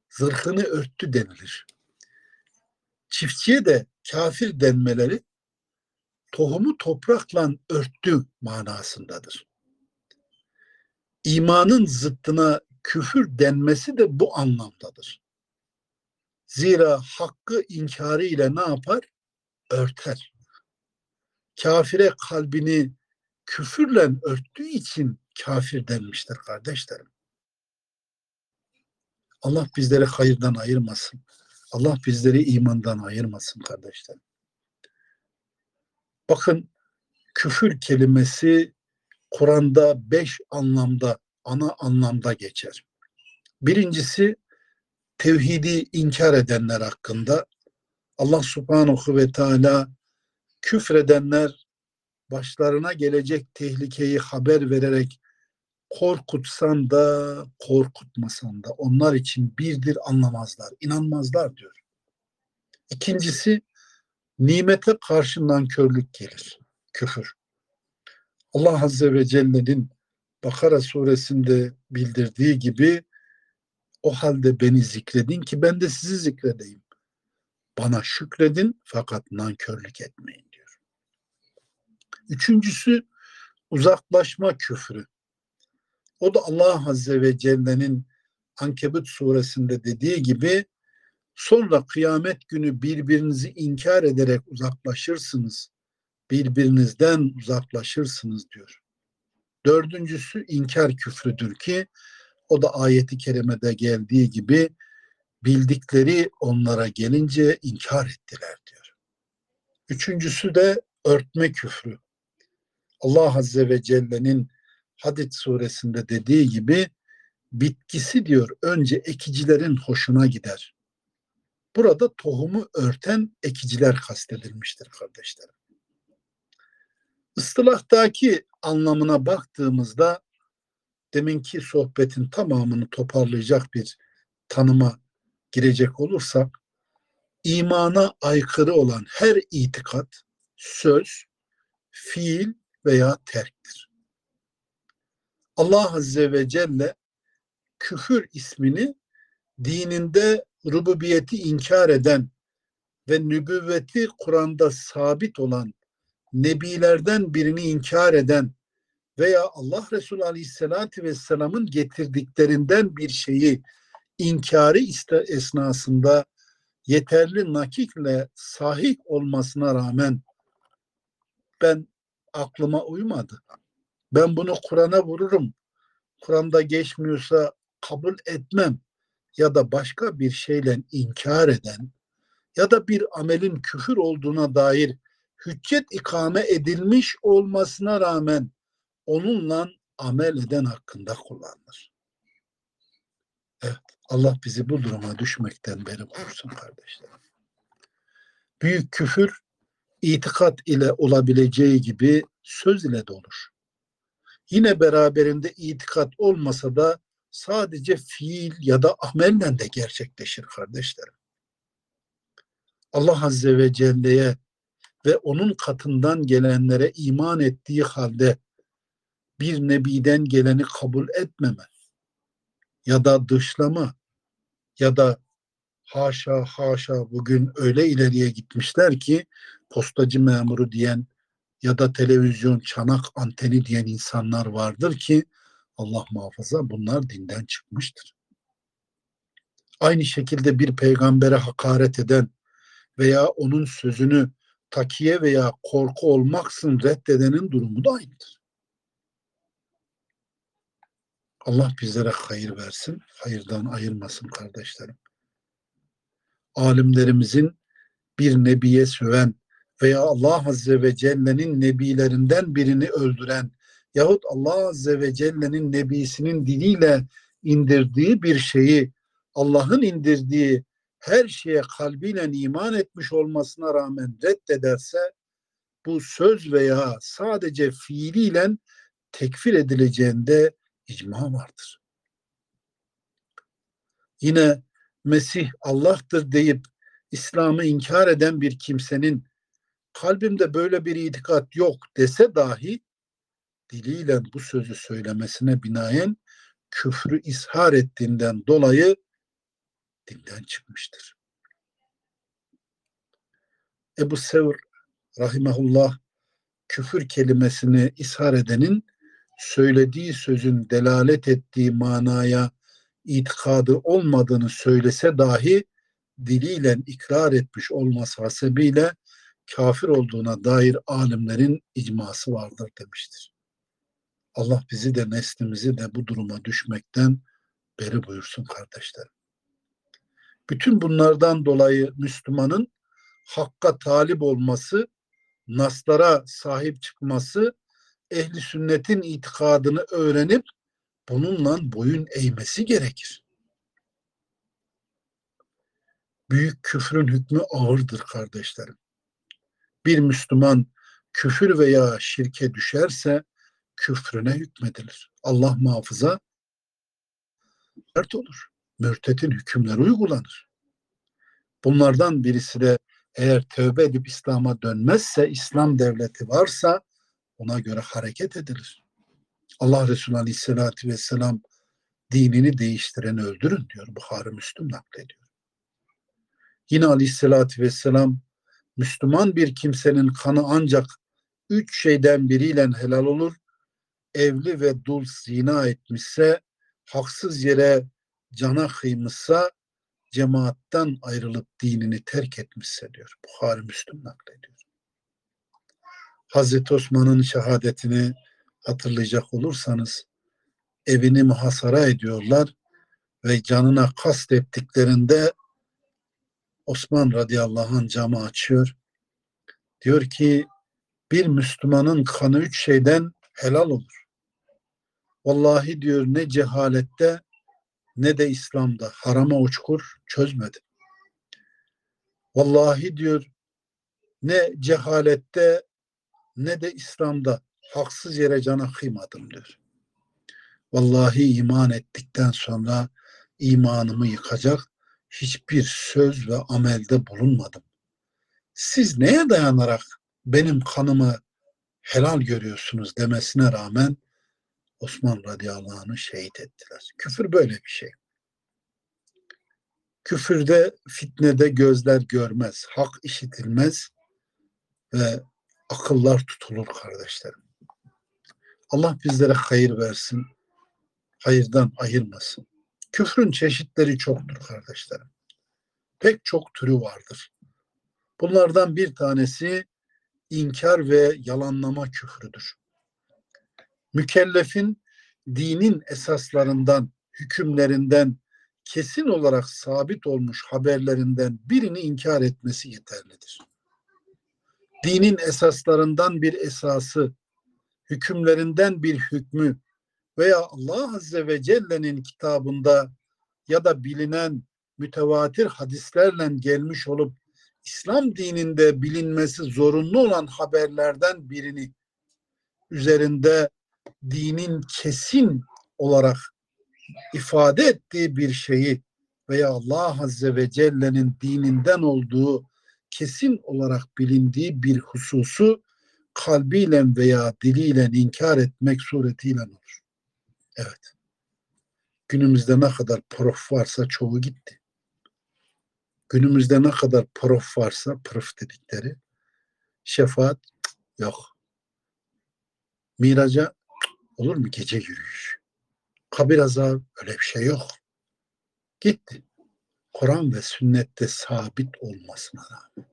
S1: zırhını örttü denilir. Çiftçiye de kafir denmeleri tohumu toprakla örttü manasındadır. İmanın zıttına küfür denmesi de bu anlamdadır. Zira hakkı inkarı ile ne yapar? Örter. Kafire kalbini küfürle örttüğü için kafir denmiştir kardeşlerim. Allah bizleri hayırdan ayırmasın. Allah bizleri imandan ayırmasın kardeşlerim. Bakın küfür kelimesi Kur'an'da beş anlamda, ana anlamda geçer. Birincisi tevhidi inkar edenler hakkında Allah subhanahu ve teala küfredenler başlarına gelecek tehlikeyi haber vererek korkutsan da korkutmasan da onlar için birdir anlamazlar, inanmazlar diyor. İkincisi nimete karşından körlük gelir, küfür. Allah Azze ve Celle'nin Bakara suresinde bildirdiği gibi o halde beni zikredin ki ben de sizi zikredeyim. Bana şükredin fakat nankörlük etmeyin diyor. Üçüncüsü uzaklaşma küfrü. O da Allah Azze ve Celle'nin Ankebut suresinde dediği gibi sonra kıyamet günü birbirinizi inkar ederek uzaklaşırsınız. Birbirinizden uzaklaşırsınız diyor. Dördüncüsü inkar küfrüdür ki o da ayeti kerimede geldiği gibi bildikleri onlara gelince inkar ettiler diyor. Üçüncüsü de örtme küfrü. Allah Azze ve Celle'nin Hadid suresinde dediği gibi bitkisi diyor önce ekicilerin hoşuna gider. Burada tohumu örten ekiciler kastedilmiştir kardeşlerim. Istilahtaki anlamına baktığımızda deminki sohbetin tamamını toparlayacak bir tanıma girecek olursak imana aykırı olan her itikat, söz, fiil veya terktir. Allah Azze ve Celle küfür ismini dininde rububiyeti inkar eden ve nübüvveti Kur'an'da sabit olan nebilerden birini inkar eden veya Allah Resulü Aleyhisselatü Vesselam'ın getirdiklerinden bir şeyi inkarı esnasında yeterli nakikle sahih olmasına rağmen ben aklıma uymadı. Ben bunu Kur'an'a vururum. Kur'an'da geçmiyorsa kabul etmem ya da başka bir şeyle inkar eden ya da bir amelin küfür olduğuna dair hüccet ikame edilmiş olmasına rağmen onunla amel eden hakkında kullanılır. Evet, Allah bizi bu duruma düşmekten beri korusun kardeşlerim. Büyük küfür itikat ile olabileceği gibi söz ile de olur. Yine beraberinde itikat olmasa da sadece fiil ya da amelle de gerçekleşir kardeşlerim. Allah Azze ve Celle'ye ve onun katından gelenlere iman ettiği halde bir nebiden geleni kabul etmeme ya da dışlama ya da haşa haşa bugün öyle ileriye gitmişler ki postacı memuru diyen ya da televizyon çanak anteni diyen insanlar vardır ki Allah muhafaza bunlar dinden çıkmıştır. Aynı şekilde bir peygambere hakaret eden veya onun sözünü takiye veya korku olmaksın reddedenin durumu da aynıdır. Allah bizlere hayır versin, hayırdan ayırmasın kardeşlerim. Alimlerimizin bir nebiye söven veya Allah Azze ve Celle'nin nebilerinden birini öldüren yahut Allah Azze ve Celle'nin nebisinin diliyle indirdiği bir şeyi Allah'ın indirdiği her şeye kalbiyle iman etmiş olmasına rağmen reddederse bu söz veya sadece fiiliyle tekfir edileceğinde icma vardır. Yine Mesih Allah'tır deyip İslam'ı inkar eden bir kimsenin kalbimde böyle bir itikat yok dese dahi diliyle bu sözü söylemesine binaen küfrü ishar ettiğinden dolayı dinden çıkmıştır. Ebu Sevr rahimahullah küfür kelimesini ishar edenin söylediği sözün delalet ettiği manaya itikadı olmadığını söylese dahi diliyle ikrar etmiş olması hasebiyle kafir olduğuna dair alimlerin icması vardır demiştir. Allah bizi de neslimizi de bu duruma düşmekten beri buyursun kardeşlerim. Bütün bunlardan dolayı Müslümanın hakka talip olması, naslara sahip çıkması, ehli sünnetin itikadını öğrenip bununla boyun eğmesi gerekir. Büyük küfrün hükmü ağırdır kardeşlerim. Bir Müslüman küfür veya şirke düşerse küfrüne hükmedilir. Allah muhafaza dert olur. Mürtetin hükümleri uygulanır. Bunlardan birisi de eğer tövbe edip İslam'a dönmezse, İslam devleti varsa ona göre hareket edilir. Allah Resulü Aleyhisselatü Vesselam dinini değiştireni öldürün diyor. Bukhari Müslüm naklediyor. Yine Aleyhisselatü Vesselam Müslüman bir kimsenin kanı ancak üç şeyden biriyle helal olur. Evli ve dul zina etmişse, haksız yere cana kıymışsa, cemaatten ayrılıp dinini terk etmişse diyor. Bukhari Müslüm naklediyor. Hazreti Osman'ın şehadetini hatırlayacak olursanız evini muhasara ediyorlar ve canına kast ettiklerinde Osman radıyallahu anh camı açıyor. Diyor ki bir Müslümanın kanı üç şeyden helal olur. Vallahi diyor ne cehalette ne de İslam'da harama uçkur çözmedim. Vallahi diyor ne cehalette ne de İslam'da haksız yere cana kıymadım diyor. Vallahi iman ettikten sonra imanımı yıkacak hiçbir söz ve amelde bulunmadım. Siz neye dayanarak benim kanımı helal görüyorsunuz demesine rağmen Osman radıyallahu anh'ı şehit ettiler. Küfür böyle bir şey. Küfürde, fitnede gözler görmez, hak işitilmez ve akıllar tutulur kardeşlerim. Allah bizlere hayır versin, hayırdan ayırmasın. Küfrün çeşitleri çoktur kardeşlerim. Pek çok türü vardır. Bunlardan bir tanesi inkar ve yalanlama küfrüdür. Mükellefin dinin esaslarından, hükümlerinden kesin olarak sabit olmuş haberlerinden birini inkar etmesi yeterlidir. Dinin esaslarından bir esası, hükümlerinden bir hükmü veya Allah Azze ve Celle'nin kitabında ya da bilinen mütevatir hadislerle gelmiş olup İslam dininde bilinmesi zorunlu olan haberlerden birini üzerinde dinin kesin olarak ifade ettiği bir şeyi veya Allah Azze ve Celle'nin dininden olduğu kesin olarak bilindiği bir hususu kalbiyle veya diliyle inkar etmek suretiyle olur. Evet. Günümüzde ne kadar prof varsa çoğu gitti. Günümüzde ne kadar prof varsa prof dedikleri şefaat yok. Miraca olur mu gece yürüyüş? Kabir azabı öyle bir şey yok. Gitti. Kur'an ve sünnette sabit olmasına rağmen.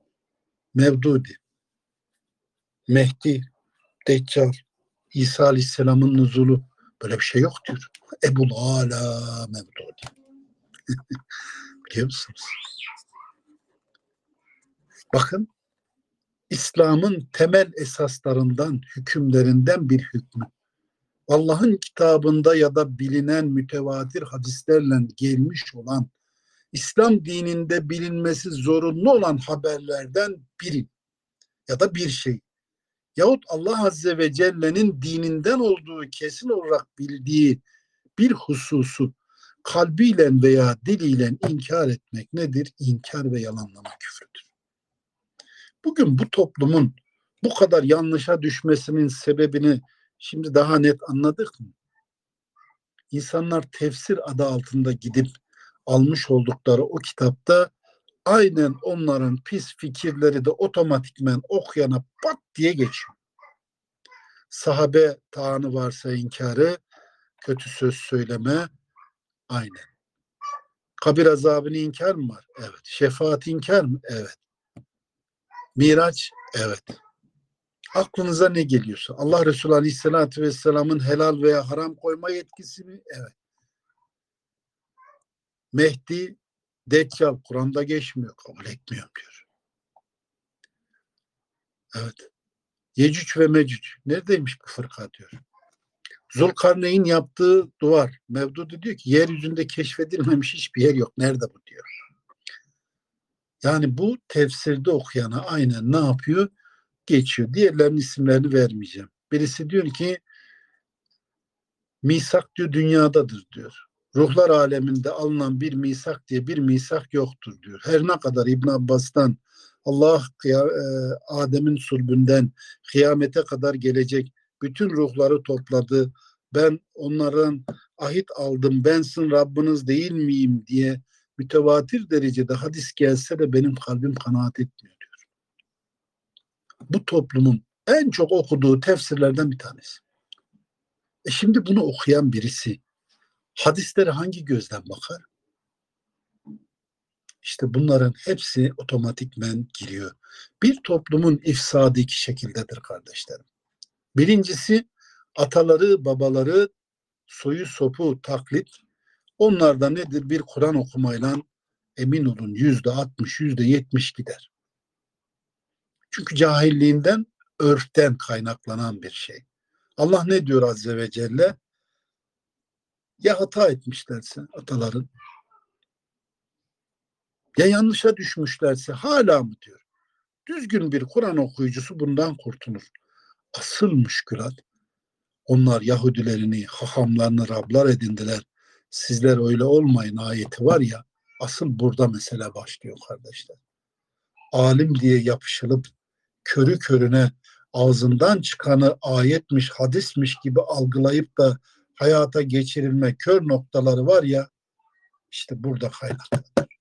S1: Mevdudi Mehdi, Deccal, İsa Aleyhisselam'ın nuzulu böyle bir şey yok diyor. Ebul Ala Mevdudi. Biliyor musunuz? Bakın İslam'ın temel esaslarından, hükümlerinden bir hükmü. Allah'ın kitabında ya da bilinen mütevatir hadislerle gelmiş olan İslam dininde bilinmesi zorunlu olan haberlerden biri ya da bir şey yahut Allah Azze ve Celle'nin dininden olduğu kesin olarak bildiği bir hususu kalbiyle veya diliyle inkar etmek nedir? İnkar ve yalanlama küfrüdür. Bugün bu toplumun bu kadar yanlışa düşmesinin sebebini şimdi daha net anladık mı? İnsanlar tefsir adı altında gidip almış oldukları o kitapta aynen onların pis fikirleri de otomatikmen okuyana pat diye geçiyor. Sahabe taanı varsa inkarı, kötü söz söyleme, aynen. Kabir azabını inkar mı var? Evet. Şefaat inkar mı? Evet. Miraç? Evet. Aklınıza ne geliyorsa. Allah Resulü Aleyhisselatü Vesselam'ın helal veya haram koyma yetkisi mi? Evet. Mehdi, Deccal Kur'an'da geçmiyor. Kabul etmiyorum diyor. Evet. Yecüc ve Mecüc. Neredeymiş bu fırka diyor. Zulkarneyn yaptığı duvar. Mevdudu diyor ki yeryüzünde keşfedilmemiş hiçbir yer yok. Nerede bu diyor. Yani bu tefsirde okuyana aynen ne yapıyor? Geçiyor. Diğerlerinin isimlerini vermeyeceğim. Birisi diyor ki misak diyor dünyadadır diyor. Ruhlar aleminde alınan bir misak diye bir misak yoktur diyor. Her ne kadar İbn Abbas'tan Allah e, Adem'in sulbünden kıyamete kadar gelecek bütün ruhları topladı. Ben onların ahit aldım. Bensin Rabbiniz değil miyim diye mütevatir derecede hadis gelse de benim kalbim kanaat etmiyor. Bu toplumun en çok okuduğu tefsirlerden bir tanesi. E şimdi bunu okuyan birisi hadislere hangi gözden bakar? İşte bunların hepsi otomatikmen giriyor. Bir toplumun ifsadı iki şekildedir kardeşlerim. Birincisi ataları, babaları, soyu sopu taklit. Onlarda nedir? Bir Kur'an okumayla emin olun yüzde altmış, yüzde yetmiş gider. Çünkü cahilliğinden, örften kaynaklanan bir şey. Allah ne diyor Azze ve Celle? Ya hata etmişlerse ataların, ya yanlışa düşmüşlerse hala mı diyor. Düzgün bir Kur'an okuyucusu bundan kurtulur. Asıl müşkülat onlar Yahudilerini, hahamlarını Rablar edindiler. Sizler öyle olmayın ayeti var ya asıl burada mesele başlıyor kardeşler. Alim diye yapışılıp körü körüne ağzından çıkanı ayetmiş, hadismiş gibi algılayıp da hayata geçirilme kör noktaları var ya işte burada kaynaklanır.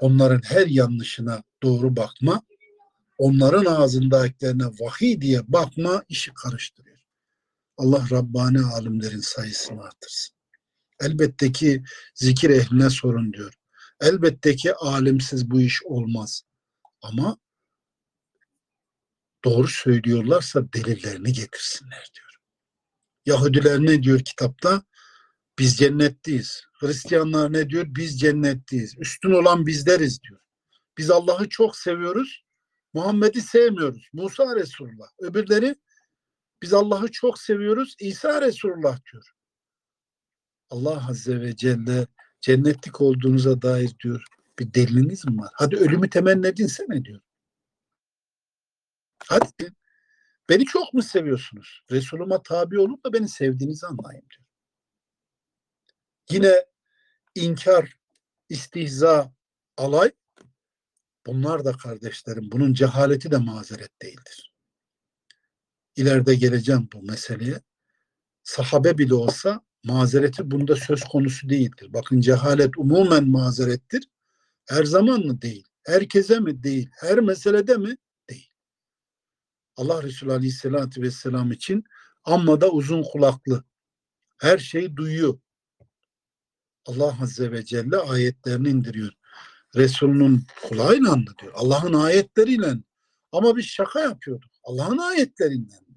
S1: Onların her yanlışına doğru bakma, onların ağzındakilerine vahiy diye bakma işi karıştırıyor. Allah Rabbani alimlerin sayısını artırsın. Elbette ki zikir ehline sorun diyor. Elbette ki alimsiz bu iş olmaz. Ama doğru söylüyorlarsa delillerini getirsinler diyor. Yahudiler ne diyor kitapta? Biz cennetteyiz. Hristiyanlar ne diyor? Biz cennetteyiz. Üstün olan bizleriz diyor. Biz Allah'ı çok seviyoruz. Muhammed'i sevmiyoruz. Musa Resulullah. Öbürleri biz Allah'ı çok seviyoruz. İsa Resulullah diyor. Allah Azze ve Celle cennetlik olduğunuza dair diyor bir deliliniz mi var? Hadi ölümü temenni edinsene diyor. Hadi Beni çok mu seviyorsunuz? Resuluma tabi olup da beni sevdiğinizi anlayın diyor. Yine inkar, istihza, alay bunlar da kardeşlerim. Bunun cehaleti de mazeret değildir. İleride geleceğim bu meseleye. Sahabe bile olsa mazereti bunda söz konusu değildir. Bakın cehalet umumen mazerettir. Her zaman mı değil? Herkese mi değil? Her meselede mi? Allah Resulü Aleyhisselatü Vesselam için amma da uzun kulaklı. Her şeyi duyuyor. Allah Azze ve Celle ayetlerini indiriyor. Resulünün kulağıyla anlatıyor. Allah'ın ayetleriyle Ama biz şaka yapıyorduk. Allah'ın ayetlerinden.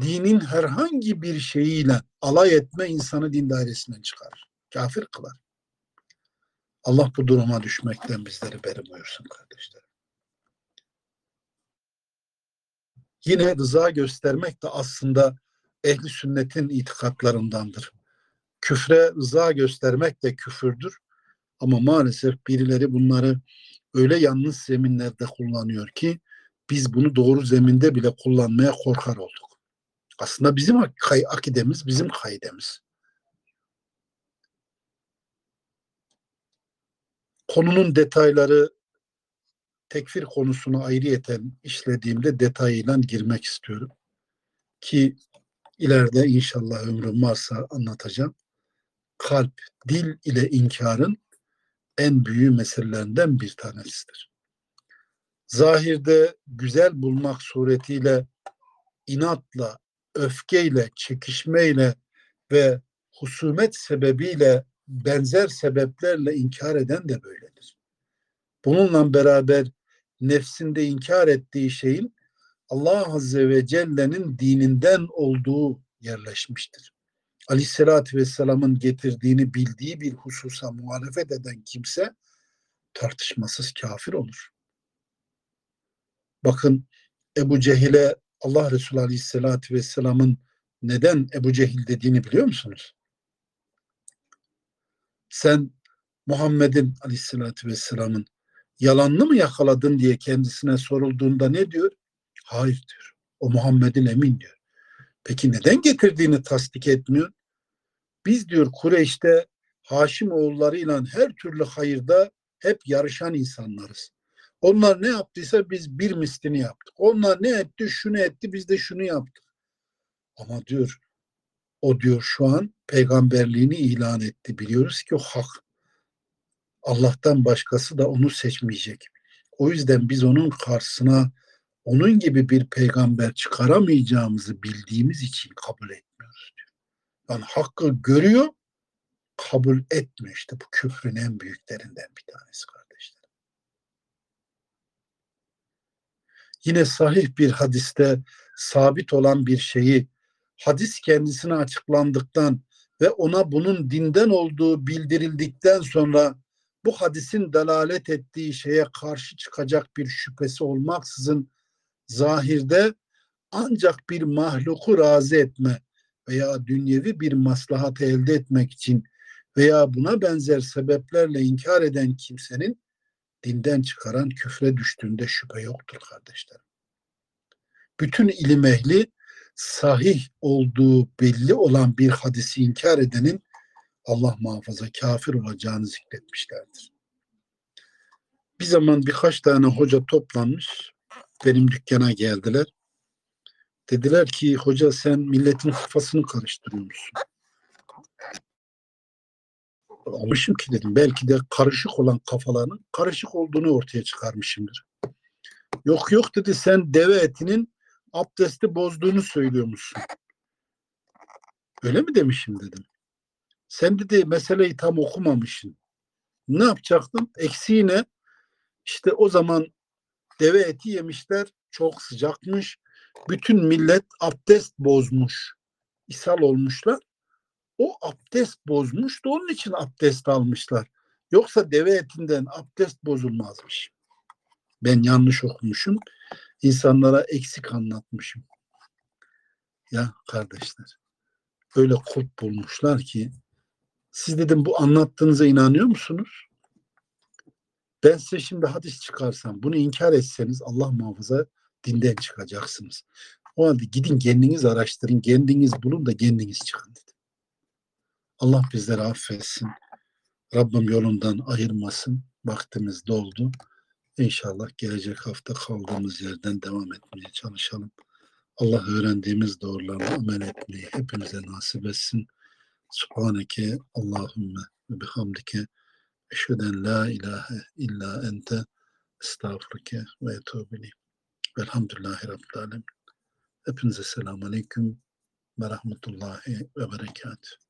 S1: Dinin herhangi bir şeyiyle alay etme insanı din dairesinden çıkarır. Kafir kılar. Allah bu duruma düşmekten bizleri beri buyursun kardeşlerim. Yine rıza göstermek de aslında ehli sünnetin itikatlarındandır. Küfre rıza göstermek de küfürdür. Ama maalesef birileri bunları öyle yanlış zeminlerde kullanıyor ki biz bunu doğru zeminde bile kullanmaya korkar olduk. Aslında bizim akidemiz, bizim kaidemiz. Konunun detayları tekfir konusunu ayrıyeten işlediğimde detayıyla girmek istiyorum. Ki ileride inşallah ömrüm varsa anlatacağım. Kalp, dil ile inkarın en büyük meselelerinden bir tanesidir. Zahirde güzel bulmak suretiyle inatla, öfkeyle, çekişmeyle ve husumet sebebiyle benzer sebeplerle inkar eden de böyledir. Bununla beraber nefsinde inkar ettiği şeyin Allah Azze ve Celle'nin dininden olduğu yerleşmiştir. Aleyhisselatü Vesselam'ın getirdiğini bildiği bir hususa muhalefet eden kimse tartışmasız kafir olur. Bakın Ebu Cehil'e Allah Resulü Aleyhisselatü Vesselam'ın neden Ebu Cehil dediğini biliyor musunuz? Sen Muhammed'in Aleyhisselatü Vesselam'ın yalanlı mı yakaladın diye kendisine sorulduğunda ne diyor? Hayır diyor. O Muhammed'in emin diyor. Peki neden getirdiğini tasdik etmiyor? Biz diyor Kureyş'te Haşim oğullarıyla her türlü hayırda hep yarışan insanlarız. Onlar ne yaptıysa biz bir mislini yaptık. Onlar ne etti, şunu etti, biz de şunu yaptık. Ama diyor, o diyor şu an peygamberliğini ilan etti. Biliyoruz ki o hak. Allah'tan başkası da onu seçmeyecek. O yüzden biz onun karşısına onun gibi bir peygamber çıkaramayacağımızı bildiğimiz için kabul etmiyoruz diyor. Yani hakkı görüyor, kabul etmiyor. İşte bu küfrün en büyüklerinden bir tanesi kardeşler. Yine sahih bir hadiste sabit olan bir şeyi hadis kendisine açıklandıktan ve ona bunun dinden olduğu bildirildikten sonra bu hadisin delalet ettiği şeye karşı çıkacak bir şüphesi olmaksızın zahirde ancak bir mahluku razı etme veya dünyevi bir maslahat elde etmek için veya buna benzer sebeplerle inkar eden kimsenin dinden çıkaran küfre düştüğünde şüphe yoktur kardeşlerim. Bütün ilim ehli sahih olduğu belli olan bir hadisi inkar edenin Allah muhafaza kafir olacağını zikretmişlerdir. Bir zaman birkaç tane hoca toplanmış benim dükkana geldiler. Dediler ki hoca sen milletin kafasını karıştırıyormuşsun. Almışım ki dedim belki de karışık olan kafalarının karışık olduğunu ortaya çıkarmışımdır. Yok yok dedi sen deve etinin abdesti bozduğunu söylüyormuşsun. Öyle mi demişim dedim. Sen dedi meseleyi tam okumamışsın. Ne yapacaktım? Eksiği ne? İşte o zaman deve eti yemişler. Çok sıcakmış. Bütün millet abdest bozmuş. ishal olmuşlar. O abdest bozmuş da onun için abdest almışlar. Yoksa deve etinden abdest bozulmazmış. Ben yanlış okumuşum. İnsanlara eksik anlatmışım. Ya kardeşler. Öyle kulp bulmuşlar ki siz dedim bu anlattığınıza inanıyor musunuz? Ben size şimdi hadis çıkarsam bunu inkar etseniz Allah muhafaza dinden çıkacaksınız. O halde gidin kendiniz araştırın, kendiniz bulun da kendiniz çıkın dedi. Allah bizleri affetsin. Rabbim yolundan ayırmasın. Vaktimiz doldu. İnşallah gelecek hafta kaldığımız yerden devam etmeye çalışalım. Allah öğrendiğimiz doğrularla amel etmeyi hepimize nasip etsin. Subhaneke Allahümme ve bihamdike eşheden la ilahe illa ente estağfurke ve etubili. Velhamdülillahi Rabbil Alemin. Hepinize selamun aleyküm ve rahmetullahi ve berekatuhu.